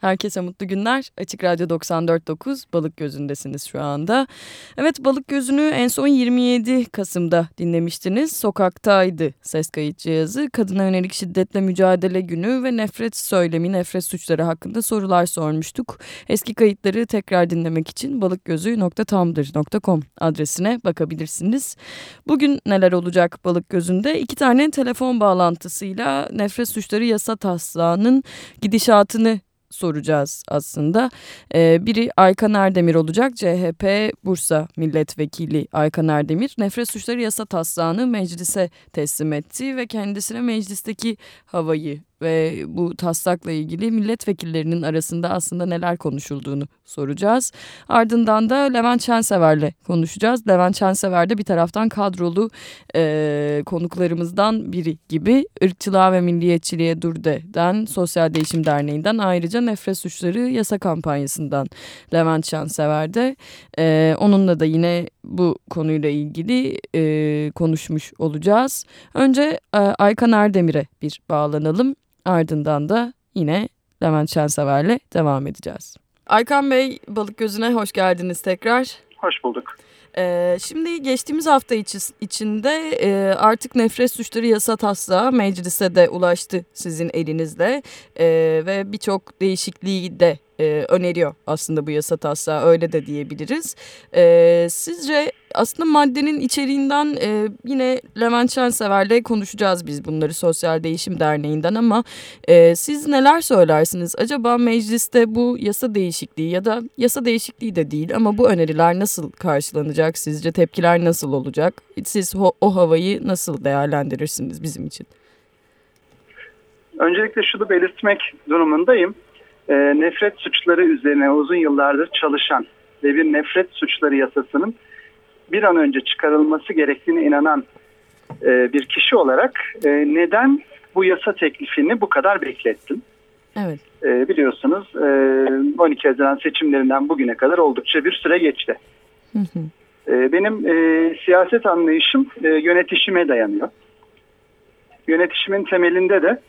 Herkese mutlu günler. Açık Radyo 94.9 Balık Gözü'ndesiniz şu anda. Evet Balık Gözü'nü en son 27 Kasım'da dinlemiştiniz. Sokaktaydı ses kayıt cihazı. Kadına yönelik şiddetle mücadele günü ve nefret söylemi, nefret suçları hakkında sorular sormuştuk. Eski kayıtları tekrar dinlemek için balıkgözü.tumblr.com adresine bakabilirsiniz. Bugün neler olacak Balık Gözü'nde? İki tane telefon bağlantısıyla nefret suçları yasa taslağının gidişatını soracağız aslında. Ee, biri Aykan Erdemir olacak. CHP Bursa Milletvekili Aykan Erdemir nefret suçları yasa taslağını meclise teslim etti ve kendisine meclisteki havayı ve bu taslakla ilgili milletvekillerinin arasında aslında neler konuşulduğunu soracağız. Ardından da Levent Şensever'le konuşacağız. Levent Şensever de bir taraftan kadrolu e, konuklarımızdan biri gibi ırkçılığa ve milliyetçiliğe dur Sosyal Değişim Derneği'nden ayrıca nefret suçları yasa kampanyasından Levent Şensever de e, onunla da yine bu konuyla ilgili e, konuşmuş olacağız. Önce e, Aykan Erdemir'e bir bağlanalım. Ardından da yine Levent Şensever'le devam edeceğiz. Aykan Bey Balık Gözü'ne hoş geldiniz tekrar. Hoş bulduk. Ee, şimdi geçtiğimiz hafta içi, içinde e, artık nefret suçları yasa taslağı meclise de ulaştı sizin elinizle e, ve birçok değişikliği de e, öneriyor aslında bu yasa taslağı öyle de diyebiliriz. E, sizce aslında maddenin içeriğinden e, yine Levent Şensever'le konuşacağız biz bunları Sosyal Değişim Derneği'nden ama e, siz neler söylersiniz? Acaba mecliste bu yasa değişikliği ya da yasa değişikliği de değil ama bu öneriler nasıl karşılanacak sizce? Tepkiler nasıl olacak? Siz o, havayı nasıl değerlendirirsiniz bizim için? Öncelikle şunu belirtmek durumundayım. E, nefret suçları üzerine uzun yıllardır çalışan ve bir nefret suçları yasasının bir an önce çıkarılması gerektiğine inanan e, bir kişi olarak e, neden bu yasa teklifini bu kadar beklettim? Evet. E, biliyorsunuz e, 12 Haziran seçimlerinden bugüne kadar oldukça bir süre geçti. Hı hı. E, benim e, siyaset anlayışım e, yönetişime dayanıyor. Yönetişimin temelinde de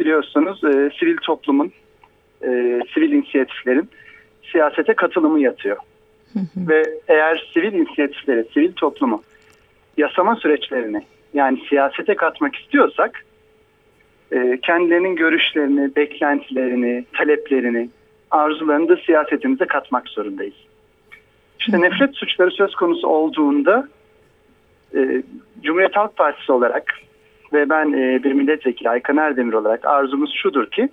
biliyorsunuz e, sivil toplumun, e, sivil inisiyatiflerin siyasete katılımı yatıyor. Ve eğer sivil inisiyatifleri, sivil toplumu yasama süreçlerini yani siyasete katmak istiyorsak e, kendilerinin görüşlerini, beklentilerini, taleplerini, arzularını da siyasetimize katmak zorundayız. İşte nefret suçları söz konusu olduğunda e, Cumhuriyet Halk Partisi olarak ve ben e, bir milletvekili Aykan Erdemir olarak arzumuz şudur ki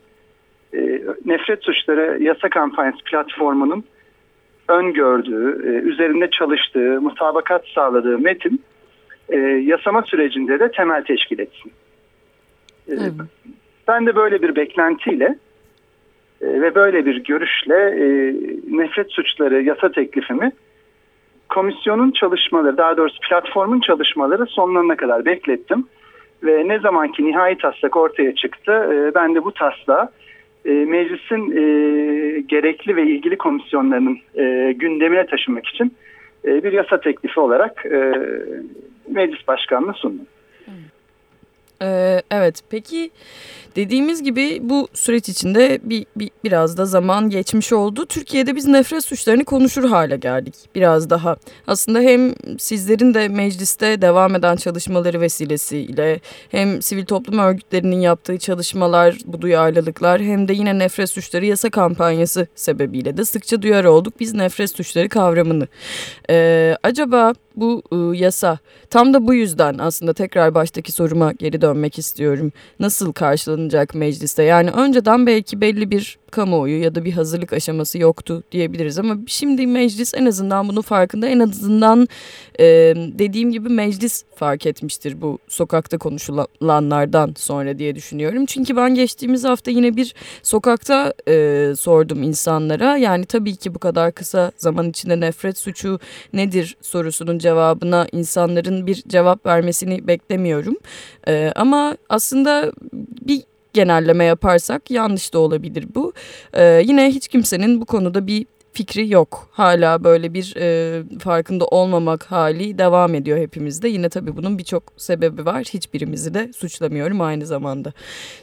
e, nefret suçları yasa kampanyası platformunun öngördüğü, e, üzerinde çalıştığı, mutabakat sağladığı metin e, yasama sürecinde de temel teşkil etsin. E, evet. Ben de böyle bir beklentiyle e, ve böyle bir görüşle e, nefret suçları yasa teklifimi komisyonun çalışmaları, daha doğrusu platformun çalışmaları sonlarına kadar beklettim. Ve ne zamanki nihai taslak ortaya çıktı, e, ben de bu taslağı e, meclisin e, gerekli ve ilgili komisyonlarının e, gündemine taşınmak için e, bir yasa teklifi olarak e, meclis başkanlığı sundum. Ee, evet peki dediğimiz gibi bu süreç içinde bir, bir biraz da zaman geçmiş oldu. Türkiye'de biz nefret suçlarını konuşur hale geldik biraz daha. Aslında hem sizlerin de mecliste devam eden çalışmaları vesilesiyle hem sivil toplum örgütlerinin yaptığı çalışmalar, bu duyarlılıklar hem de yine nefret suçları yasa kampanyası sebebiyle de sıkça duyar olduk biz nefret suçları kavramını. Ee, acaba bu ıı, yasa tam da bu yüzden aslında tekrar baştaki soruma geri dönmek istiyorum. Nasıl karşılanacak mecliste? Yani önceden belki belli bir kamuoyu ya da bir hazırlık aşaması yoktu diyebiliriz ama şimdi meclis en azından bunun farkında en azından e, dediğim gibi meclis fark etmiştir bu sokakta konuşulanlardan sonra diye düşünüyorum. Çünkü ben geçtiğimiz hafta yine bir sokakta e, sordum insanlara yani tabii ki bu kadar kısa zaman içinde nefret suçu nedir sorusunun cevabına insanların bir cevap vermesini beklemiyorum. E, ama aslında bir genelleme yaparsak yanlış da olabilir bu. Ee, yine hiç kimsenin bu konuda bir fikri yok. Hala böyle bir e, farkında olmamak hali devam ediyor hepimizde. Yine tabii bunun birçok sebebi var. Hiçbirimizi de suçlamıyorum aynı zamanda.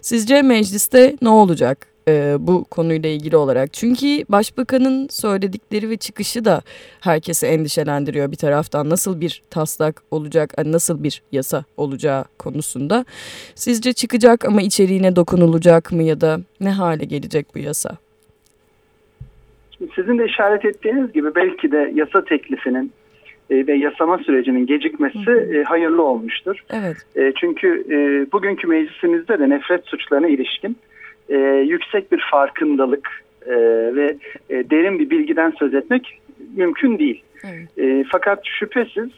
Sizce mecliste ne olacak? E, bu konuyla ilgili olarak. Çünkü başbakanın söyledikleri ve çıkışı da herkesi endişelendiriyor bir taraftan. Nasıl bir taslak olacak, nasıl bir yasa olacağı konusunda. Sizce çıkacak ama içeriğine dokunulacak mı ya da ne hale gelecek bu yasa? Sizin de işaret ettiğiniz gibi belki de yasa teklifinin e, ve yasama sürecinin gecikmesi hı hı. E, hayırlı olmuştur. Evet. E, çünkü bugünkü meclisimizde de nefret suçlarına ilişkin yüksek bir farkındalık ve derin bir bilgiden söz etmek mümkün değil. Evet. Fakat şüphesiz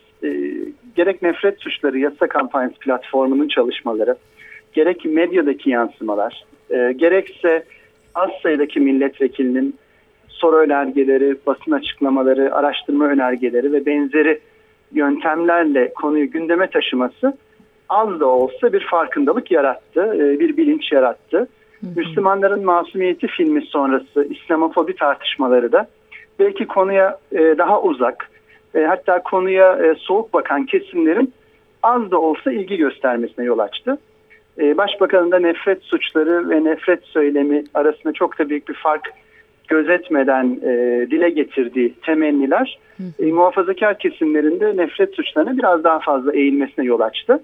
gerek nefret suçları yasa kampanyası platformunun çalışmaları, gerek medyadaki yansımalar, gerekse az sayıdaki milletvekilinin soru önergeleri, basın açıklamaları, araştırma önergeleri ve benzeri yöntemlerle konuyu gündeme taşıması az da olsa bir farkındalık yarattı, e, bir bilinç yarattı. Müslümanların Masumiyeti filmi sonrası İslamofobi tartışmaları da belki konuya e, daha uzak, e, hatta konuya soğuk bakan kesimlerin az da olsa ilgi göstermesine yol açtı. Başbakanın da nefret suçları ve nefret söylemi arasında çok da büyük bir fark gözetmeden e, dile getirdiği temenniler e, muhafazakar kesimlerinde nefret suçlarına biraz daha fazla eğilmesine yol açtı.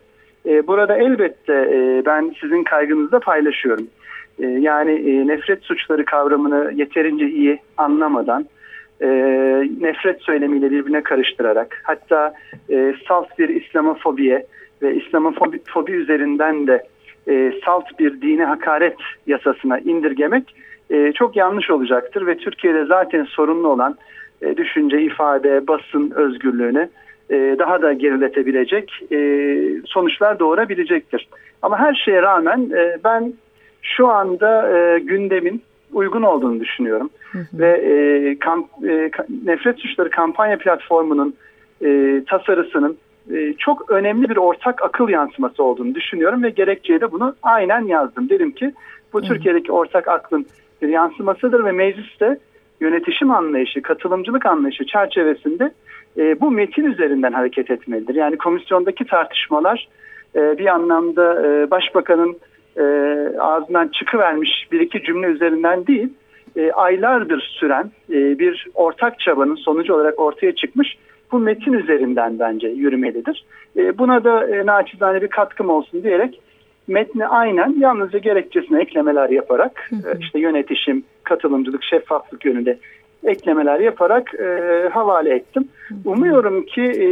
E, burada elbette e, ben sizin kaygınızda paylaşıyorum. E, yani nefret suçları kavramını yeterince iyi anlamadan, nefret söylemiyle birbirine karıştırarak, hatta salt bir İslamofobiye ve İslamofobi fobi üzerinden de salt bir dine hakaret yasasına indirgemek çok yanlış olacaktır ve Türkiye'de zaten sorunlu olan düşünce, ifade, basın özgürlüğünü daha da geriletebilecek e, sonuçlar doğurabilecektir. Ama her şeye rağmen e, ben şu anda e, gündemin uygun olduğunu düşünüyorum. Hı hı. Ve e, kamp, e, nefret suçları kampanya platformunun e, tasarısının e, çok önemli bir ortak akıl yansıması olduğunu düşünüyorum ve gerekçeye de bunu aynen yazdım. Dedim ki bu hı. Türkiye'deki ortak aklın bir yansımasıdır ve mecliste yönetişim anlayışı, katılımcılık anlayışı çerçevesinde e, bu metin üzerinden hareket etmelidir. Yani komisyondaki tartışmalar e, bir anlamda e, başbakanın e, ağzından çıkıvermiş bir iki cümle üzerinden değil, e, aylardır süren e, bir ortak çabanın sonucu olarak ortaya çıkmış bu metin üzerinden bence yürümelidir. E, buna da e, naçizane bir katkım olsun diyerek metni aynen yalnızca gerekçesine eklemeler yaparak hı hı. E, işte yönetişim, katılımcılık, şeffaflık yönünde eklemeler yaparak e, havale ettim. Umuyorum ki e,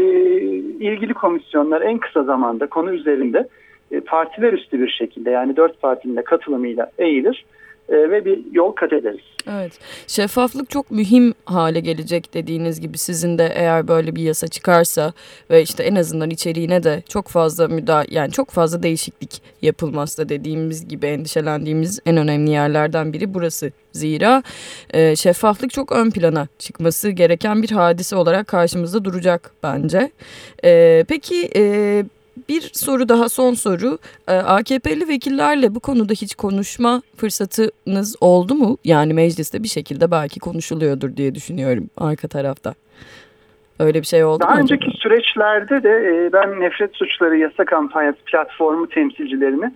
ilgili komisyonlar en kısa zamanda konu üzerinde e, partiler üstü bir şekilde yani dört partinin de katılımıyla eğilir ve bir yol kat ederiz. Evet. Şeffaflık çok mühim hale gelecek dediğiniz gibi sizin de eğer böyle bir yasa çıkarsa ve işte en azından içeriğine de çok fazla müdahale yani çok fazla değişiklik yapılmazsa dediğimiz gibi endişelendiğimiz en önemli yerlerden biri burası. Zira e, şeffaflık çok ön plana çıkması gereken bir hadise olarak karşımızda duracak bence. E, peki e, bir soru daha son soru. Ee, AKP'li vekillerle bu konuda hiç konuşma fırsatınız oldu mu? Yani mecliste bir şekilde belki konuşuluyordur diye düşünüyorum arka tarafta. Öyle bir şey oldu Daha mu? önceki acaba? süreçlerde de e, ben nefret suçları yasa kampanyası platformu temsilcilerini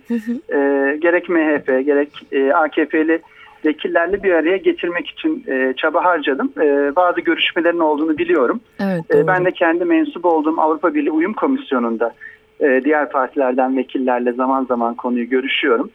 e, gerek MHP gerek e, AKP'li vekillerle bir araya getirmek için e, çaba harcadım. E, bazı görüşmelerin olduğunu biliyorum. Evet, e, ben de kendi mensup olduğum Avrupa Birliği Uyum Komisyonu'nda e, diğer partilerden vekillerle zaman zaman konuyu görüşüyorum.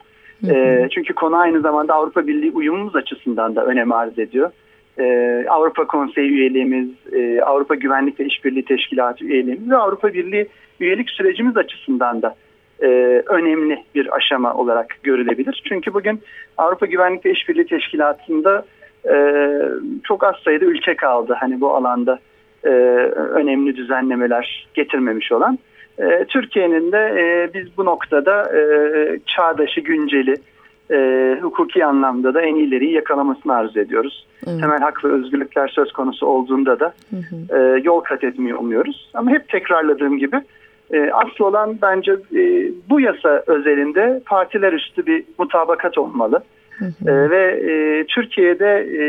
E, çünkü konu aynı zamanda Avrupa Birliği uyumumuz açısından da önem arz ediyor. E, Avrupa Konseyi üyeliğimiz, e, Avrupa Güvenlik ve İşbirliği Teşkilatı üyeliğimiz ve Avrupa Birliği üyelik sürecimiz açısından da e, önemli bir aşama olarak görülebilir. Çünkü bugün Avrupa Güvenlik ve İşbirliği Teşkilatı'nda e, çok az sayıda ülke kaldı. Hani bu alanda e, önemli düzenlemeler getirmemiş olan. E, Türkiye'nin de e, biz bu noktada e, çağdaşı, günceli, e, hukuki anlamda da en ileriyi yakalamasını arzu ediyoruz. Evet. Temel hak ve özgürlükler söz konusu olduğunda da hı hı. E, yol kat etmeyi umuyoruz. Ama hep tekrarladığım gibi e, asıl olan bence e, bu yasa özelinde partiler üstü bir mutabakat olmalı. Hı hı. E, ve e, Türkiye'de e,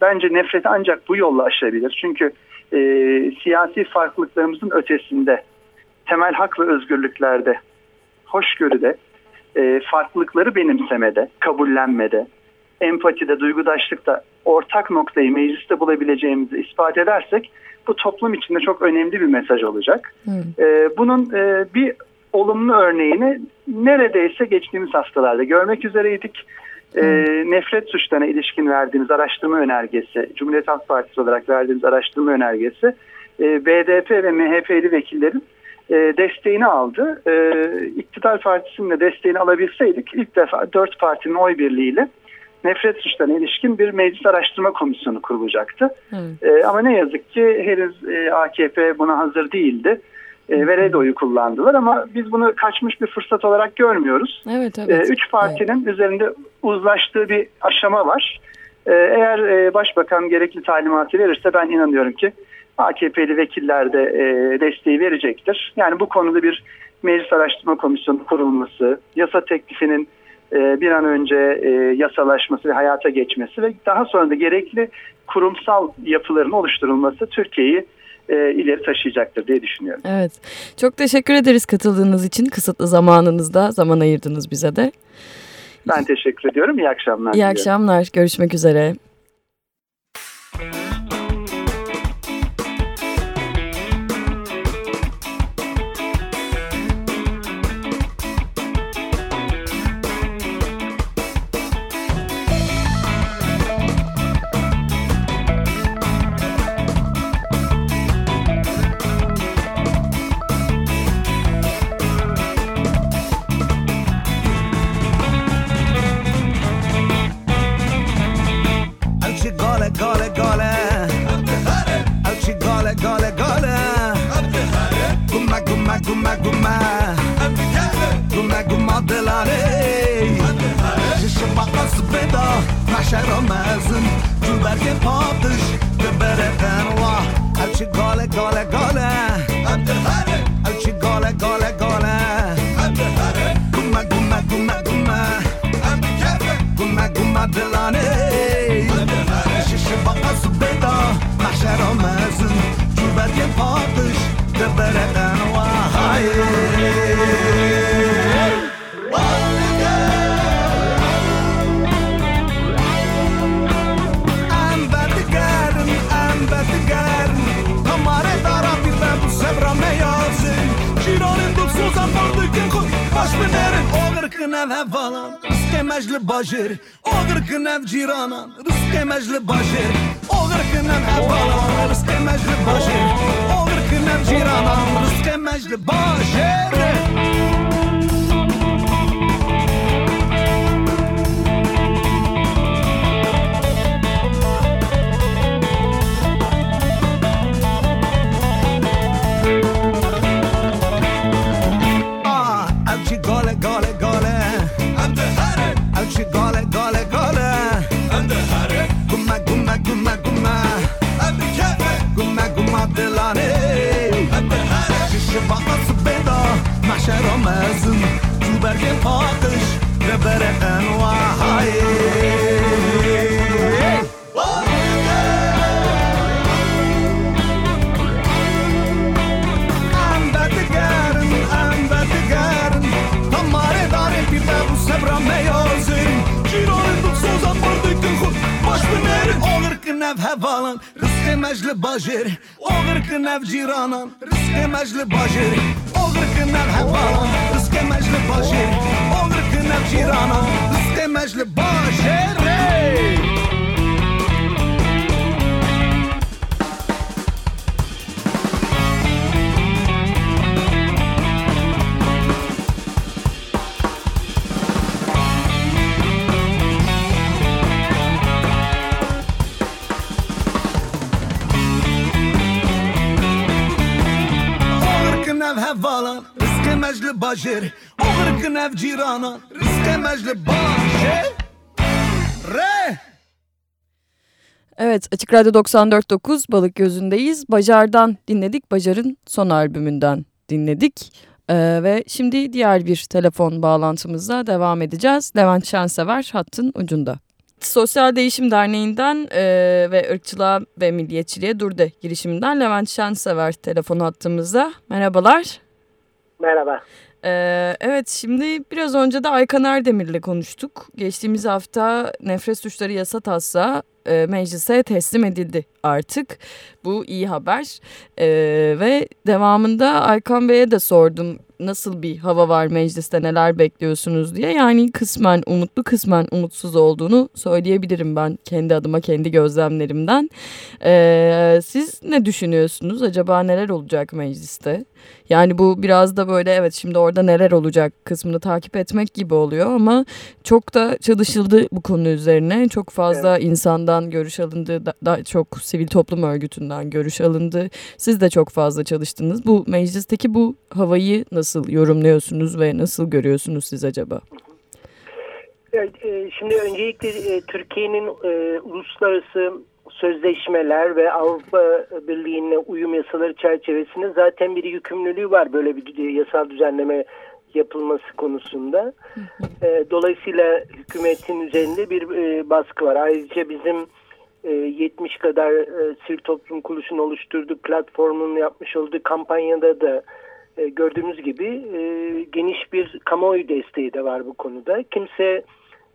bence nefreti ancak bu yolla aşabilir. Çünkü e, siyasi farklılıklarımızın ötesinde temel hak ve özgürlüklerde, hoşgörüde, e, farklılıkları benimsemede, kabullenmede, empatide, duygudaşlıkta ortak noktayı mecliste bulabileceğimizi ispat edersek bu toplum içinde çok önemli bir mesaj olacak. Hmm. E, bunun e, bir olumlu örneğini neredeyse geçtiğimiz haftalarda görmek üzereydik. E, nefret suçlarına ilişkin verdiğimiz araştırma önergesi, Cumhuriyet Halk Partisi olarak verdiğimiz araştırma önergesi e, BDP ve MHP'li vekillerin e, desteğini aldı. E, İktidar Partisi'nin de desteğini alabilseydik ilk defa dört partinin oy birliğiyle nefret suçlarına ilişkin bir meclis araştırma komisyonu kurulacaktı. E, ama ne yazık ki henüz e, AKP buna hazır değildi. E, ve red oyu kullandılar ama biz bunu kaçmış bir fırsat olarak görmüyoruz. Evet, evet. E, üç partinin evet. üzerinde uzlaştığı bir aşama var. E, eğer e, başbakan gerekli talimatı verirse ben inanıyorum ki AKP'li vekiller de e, desteği verecektir. Yani bu konuda bir meclis araştırma komisyonu kurulması, yasa teklifinin e, bir an önce e, yasalaşması ve hayata geçmesi ve daha sonra da gerekli kurumsal yapıların oluşturulması Türkiye'yi e, ileri taşıyacaktır diye düşünüyorum. Evet. Çok teşekkür ederiz katıldığınız için. Kısıtlı zamanınızda zaman ayırdınız bize de. Ben teşekkür ediyorum. İyi akşamlar. İyi akşamlar. Görüşmek üzere. Zin tu berke papiş Te bere penla Her çi gale gale nav hevalan Rizqê me ji li bajêr Agir ki nav cîranan Rizqê me ji li bajêr Agir ki nav hevalan nav hevalan Rizqê me ji li bajêrê Oxir ki nav cîranan Rizqê me ji li bajêrê Oxir ki nav hevalan Rizqê me ji li bajêrê Oxir ki nav cîranan Rizqê me ji li bajêrê valan Rizke mecli bajir Oğırkın ev ciranan Rizke mecli bajir Re Evet Açık Radyo 94.9 Balık Gözü'ndeyiz. Bacar'dan dinledik. Bacar'ın son albümünden dinledik. Ee, ve şimdi diğer bir telefon bağlantımızla devam edeceğiz. Levent Şensever hattın ucunda. Sosyal Değişim Derneği'nden e, ve ırkçılığa ve milliyetçiliğe dur de girişiminden Levent Şensever telefon attığımızda. Merhabalar. Merhaba. Ee, evet şimdi biraz önce de Aykan Erdemir'le konuştuk. Geçtiğimiz hafta nefret suçları yasa taslağı e, meclise teslim edildi artık. Bu iyi haber. E, ve devamında Aykan Bey'e de sordum nasıl bir hava var mecliste neler bekliyorsunuz diye. Yani kısmen umutlu kısmen umutsuz olduğunu söyleyebilirim ben kendi adıma kendi gözlemlerimden. E, siz ne düşünüyorsunuz? Acaba neler olacak mecliste? Yani bu biraz da böyle evet şimdi orada neler olacak kısmını takip etmek gibi oluyor ama çok da çalışıldı bu konu üzerine. Çok fazla evet. insandan görüş alındı, daha çok sivil toplum örgütünden görüş alındı. Siz de çok fazla çalıştınız. Bu meclisteki bu havayı nasıl yorumluyorsunuz ve nasıl görüyorsunuz siz acaba? E, şimdi öncelikle e, Türkiye'nin e, uluslararası sözleşmeler ve Avrupa Birliği'ne uyum yasaları çerçevesinde zaten bir yükümlülüğü var böyle bir yasal düzenleme yapılması konusunda. Dolayısıyla hükümetin üzerinde bir baskı var. Ayrıca bizim 70 kadar sivil toplum kuruluşunu oluşturduğu platformun yapmış olduğu kampanyada da gördüğümüz gibi geniş bir kamuoyu desteği de var bu konuda. Kimse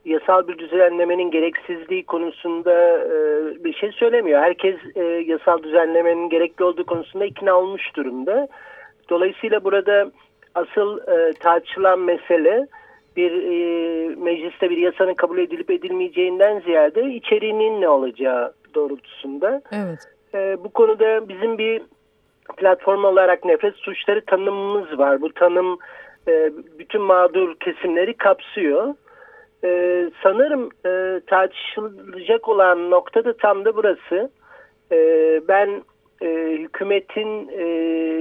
yasal bir düzenlemenin gereksizliği konusunda e, bir şey söylemiyor. Herkes e, yasal düzenlemenin gerekli olduğu konusunda ikna olmuş durumda. Dolayısıyla burada asıl e, tartışılan mesele bir e, mecliste bir yasanın kabul edilip edilmeyeceğinden ziyade içeriğinin ne olacağı doğrultusunda. Evet. E, bu konuda bizim bir platform olarak nefret suçları tanımımız var. Bu tanım e, bütün mağdur kesimleri kapsıyor. Ee, sanırım e, tartışılacak olan nokta da tam da burası. Ee, ben e, hükümetin e,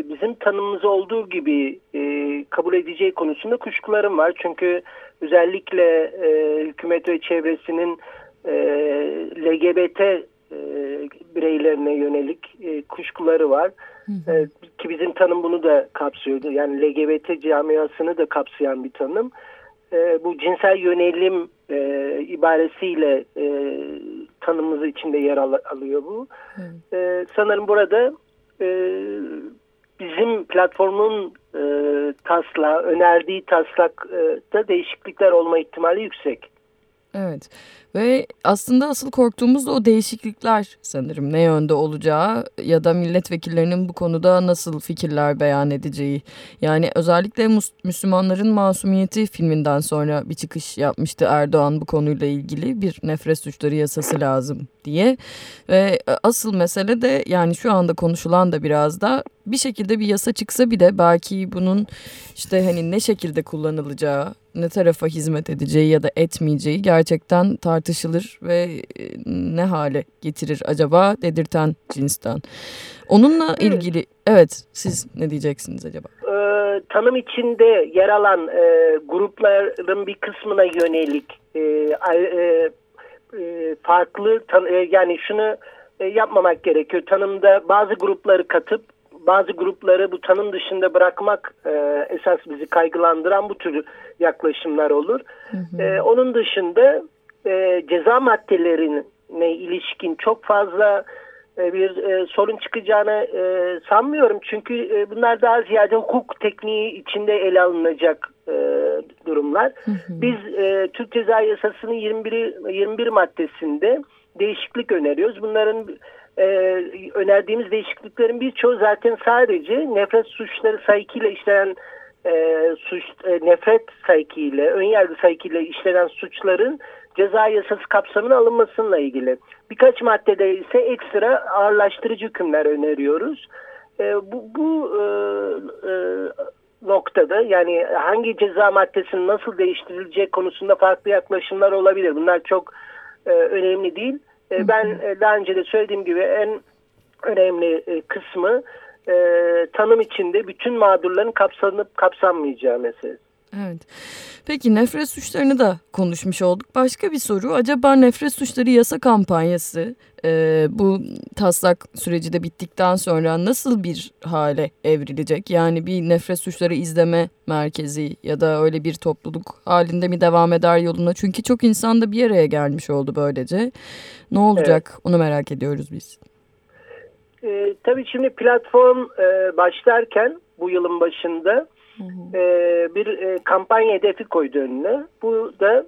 bizim tanımımız olduğu gibi e, kabul edeceği konusunda kuşkularım var. Çünkü özellikle e, hükümet ve çevresinin e, LGBT e, bireylerine yönelik e, kuşkuları var. Hı hı. E, ki bizim tanım bunu da kapsıyordu. Yani LGBT camiasını da kapsayan bir tanım e, bu cinsel yönelim e, ibaresiyle e, tanımımız içinde yer al alıyor bu. E, sanırım burada e, bizim platformun e, tasla önerdiği taslakta değişiklikler olma ihtimali yüksek. Evet ve aslında asıl korktuğumuz da o değişiklikler sanırım ne yönde olacağı ya da milletvekillerinin bu konuda nasıl fikirler beyan edeceği. Yani özellikle Müslümanların Masumiyeti filminden sonra bir çıkış yapmıştı Erdoğan bu konuyla ilgili bir nefret suçları yasası lazım diye. Ve asıl mesele de yani şu anda konuşulan da biraz da bir şekilde bir yasa çıksa bile belki bunun işte hani ne şekilde kullanılacağı ne tarafa hizmet edeceği ya da etmeyeceği gerçekten tartışılır ve e, ne hale getirir acaba dedirten cinsten. Onunla ilgili evet siz ne diyeceksiniz acaba? Ee, tanım içinde yer alan e, grupların bir kısmına yönelik e, e, e, farklı tan e, yani şunu e, yapmamak gerekiyor. Tanımda bazı grupları katıp bazı grupları bu tanım dışında bırakmak e, esas bizi kaygılandıran bu tür yaklaşımlar olur. Hı hı. E, onun dışında e, ceza maddelerine ilişkin çok fazla e, bir e, sorun çıkacağını e, sanmıyorum. Çünkü e, bunlar daha ziyade hukuk tekniği içinde ele alınacak e, durumlar. Hı hı. Biz e, Türk Ceza Yasası'nın 21, 21 maddesinde değişiklik öneriyoruz. Bunların e, önerdiğimiz değişikliklerin birçoğu zaten sadece nefret suçları sayıkıyla işlenen e, suç e, nefret sayıkıyla, ön yargı sayıkıyla işlenen suçların ceza yasası kapsamına alınmasıyla ilgili. Birkaç maddede ise ekstra ağırlaştırıcı hükümler öneriyoruz. E, bu bu e, e, noktada yani hangi ceza maddesinin nasıl değiştirileceği konusunda farklı yaklaşımlar olabilir. Bunlar çok e, önemli değil. E, ben e, daha önce de söylediğim gibi en önemli e, kısmı e, tanım içinde bütün mağdurların kapsanıp kapsanmayacağı meselesi. Evet. Peki nefret suçlarını da konuşmuş olduk. Başka bir soru. Acaba nefret suçları yasa kampanyası e, bu taslak süreci de bittikten sonra nasıl bir hale evrilecek? Yani bir nefret suçları izleme merkezi ya da öyle bir topluluk halinde mi devam eder yoluna? Çünkü çok insan da bir araya gelmiş oldu böylece. Ne olacak evet. onu merak ediyoruz biz. E, tabii şimdi platform e, başlarken bu yılın başında e, bir e, kampanya hedefi koydu önüne. Bu da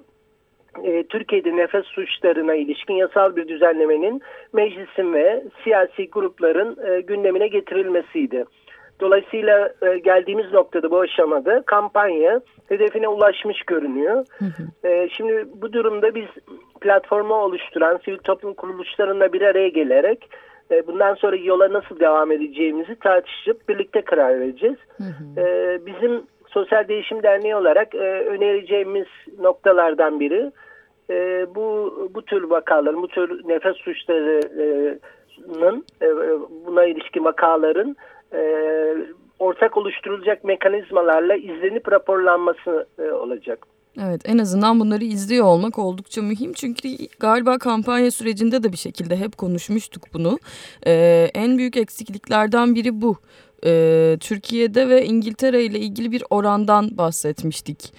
e, Türkiye'de nefes suçlarına ilişkin yasal bir düzenlemenin meclisin ve siyasi grupların e, gündemine getirilmesiydi. Dolayısıyla e, geldiğimiz noktada bu aşamada kampanya hedefine ulaşmış görünüyor. Hı hı. E, şimdi bu durumda biz platformu oluşturan sivil toplum kuruluşlarında bir araya gelerek e, bundan sonra yola nasıl devam edeceğimizi tartışıp birlikte karar vereceğiz. Hı hı. E, bizim Sosyal Değişim Derneği olarak e, önereceğimiz noktalardan biri e, bu bu tür vakaların, bu tür nefes suçlarının e, buna ilişkin vakaların e, ortak oluşturulacak mekanizmalarla izlenip raporlanması e, olacak. Evet en azından bunları izliyor olmak oldukça mühim çünkü galiba kampanya sürecinde de bir şekilde hep konuşmuştuk bunu. Ee, en büyük eksikliklerden biri bu. Ee, Türkiye'de ve İngiltere ile ilgili bir orandan bahsetmiştik.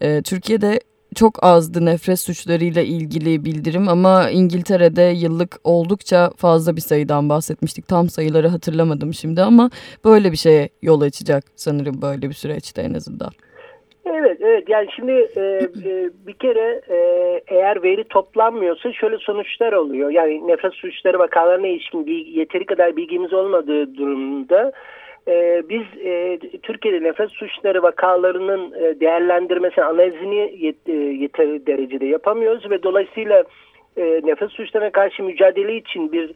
Ee, Türkiye'de çok azdı nefret suçlarıyla ilgili bildirim ama İngiltere'de yıllık oldukça fazla bir sayıdan bahsetmiştik. Tam sayıları hatırlamadım şimdi ama böyle bir şeye yol açacak sanırım böyle bir süreçte en azından. Evet, evet. Yani şimdi e, e, bir kere e, eğer veri toplanmıyorsa şöyle sonuçlar oluyor. Yani nefret suçları vakalarına ilişkin bilgi, yeteri kadar bilgimiz olmadığı durumda e, biz e, Türkiye'de nefes suçları vakalarının e, değerlendirmesini, analizini yet, e, yeteri derecede yapamıyoruz ve dolayısıyla e, nefes suçlarına karşı mücadele için bir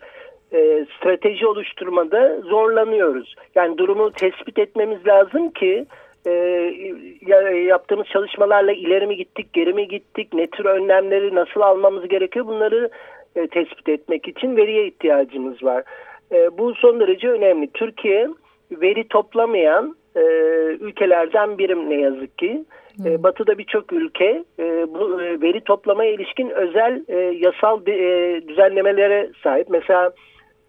e, strateji oluşturmada zorlanıyoruz. Yani durumu tespit etmemiz lazım ki e, yaptığımız çalışmalarla ileri mi gittik, geri mi gittik, ne tür önlemleri nasıl almamız gerekiyor bunları e, tespit etmek için veriye ihtiyacımız var. E, bu son derece önemli. Türkiye veri toplamayan e, ülkelerden birim ne yazık ki. E, batı'da birçok ülke e, bu e, veri toplamaya ilişkin özel e, yasal e, düzenlemelere sahip. Mesela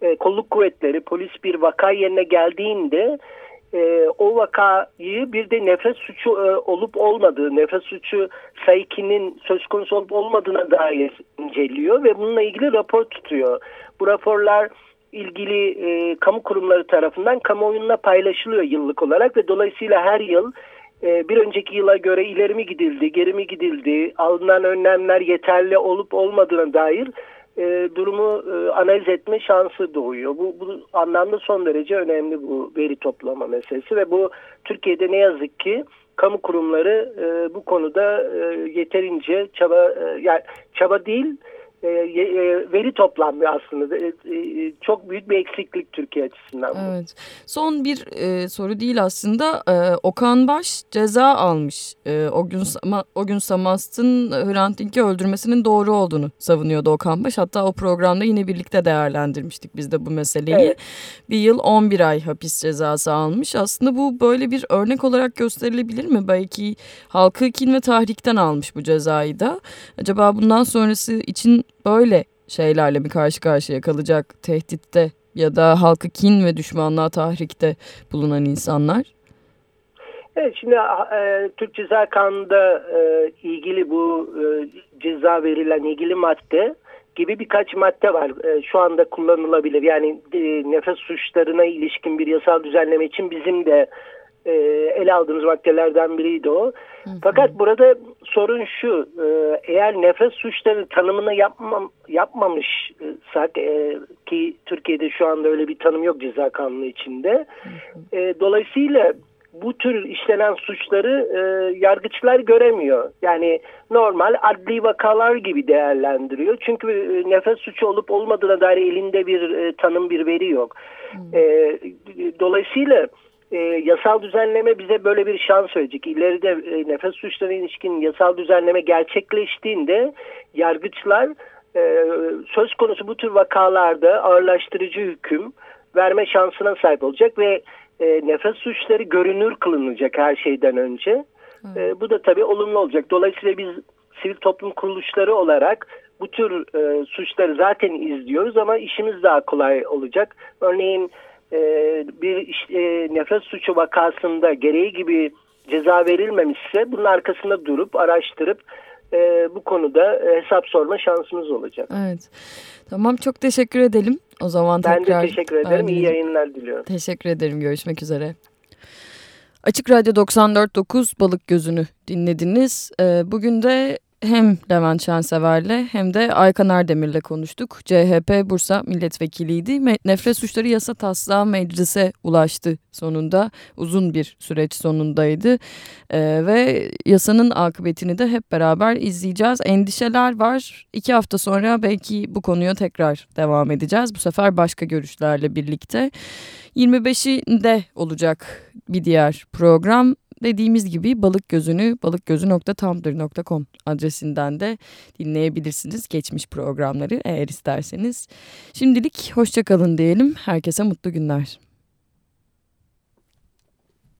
e, kolluk kuvvetleri, polis bir vaka yerine geldiğinde e, o vakayı bir de nefret suçu e, olup olmadığı, nefret suçu saykinin söz konusu olup olmadığına dair inceliyor ve bununla ilgili rapor tutuyor. Bu raporlar ilgili e, kamu kurumları tarafından kamuoyuna paylaşılıyor yıllık olarak ve dolayısıyla her yıl e, bir önceki yıla göre ileri mi gidildi, geri mi gidildi, alınan önlemler yeterli olup olmadığına dair e, durumu e, analiz etme şansı doğuyor. Bu, bu anlamda son derece önemli bu veri toplama meselesi ve bu Türkiye'de ne yazık ki kamu kurumları e, bu konuda e, yeterince çaba e, yani çaba değil e, e, veri toplanmıyor aslında. E, çok büyük bir eksiklik Türkiye açısından. Evet. Son bir e, soru değil aslında. E, Okan Baş ceza almış. E, o gün o gün Samast'ın Hrant Dink'i öldürmesinin doğru olduğunu savunuyordu Okan Baş. Hatta o programda yine birlikte değerlendirmiştik biz de bu meseleyi. Evet. Bir yıl 11 ay hapis cezası almış. Aslında bu böyle bir örnek olarak gösterilebilir mi? Belki halkı kin ve tahrikten almış bu cezayı da. Acaba bundan sonrası için böyle şeylerle mi karşı karşıya kalacak tehditte ya da halkı kin ve düşmanlığa tahrikte bulunan insanlar? Evet şimdi e, Türk Ceza Kanunu'da e, ilgili bu e, ceza verilen ilgili madde gibi birkaç madde var. E, şu anda kullanılabilir. Yani e, nefes suçlarına ilişkin bir yasal düzenleme için bizim de e, ele aldığımız maddelerden biriydi o. Fakat burada sorun şu, e, eğer nefret suçları tanımını yapmam, yapmamışsak e, ki Türkiye'de şu anda öyle bir tanım yok ceza kanunu içinde. E, dolayısıyla bu tür işlenen suçları e, yargıçlar göremiyor. Yani normal adli vakalar gibi değerlendiriyor. Çünkü e, nefes suçu olup olmadığına dair elinde bir e, tanım bir veri yok. E, dolayısıyla e, yasal düzenleme bize böyle bir şans verecek. İleride e, nefes suçlarına ilişkin yasal düzenleme gerçekleştiğinde yargıçlar e, söz konusu bu tür vakalarda ağırlaştırıcı hüküm verme şansına sahip olacak ve e, nefes suçları görünür kılınacak her şeyden önce. E, bu da tabii olumlu olacak. Dolayısıyla biz sivil toplum kuruluşları olarak bu tür e, suçları zaten izliyoruz ama işimiz daha kolay olacak. Örneğin e, bir e, nefret suçu vakasında gereği gibi ceza verilmemişse bunun arkasında durup araştırıp e, bu konuda hesap sorma şansımız olacak. Evet. Tamam çok teşekkür edelim. O zaman ben tekrar. Ben de teşekkür ederim. İyi yayınlar diliyorum. Teşekkür ederim. Görüşmek üzere. Açık Radyo 94.9 Balık Gözü'nü dinlediniz. Ee, bugün de hem Levent Şensever'le hem de Aykan Erdemir'le konuştuk. CHP Bursa milletvekiliydi. Nefret suçları yasa taslağı meclise ulaştı sonunda. Uzun bir süreç sonundaydı. Ee, ve yasanın akıbetini de hep beraber izleyeceğiz. Endişeler var. İki hafta sonra belki bu konuya tekrar devam edeceğiz. Bu sefer başka görüşlerle birlikte. 25'inde olacak bir diğer program dediğimiz gibi balık gözünü balıkgözü.tumblr.com adresinden de dinleyebilirsiniz geçmiş programları eğer isterseniz. Şimdilik hoşçakalın diyelim. Herkese mutlu günler.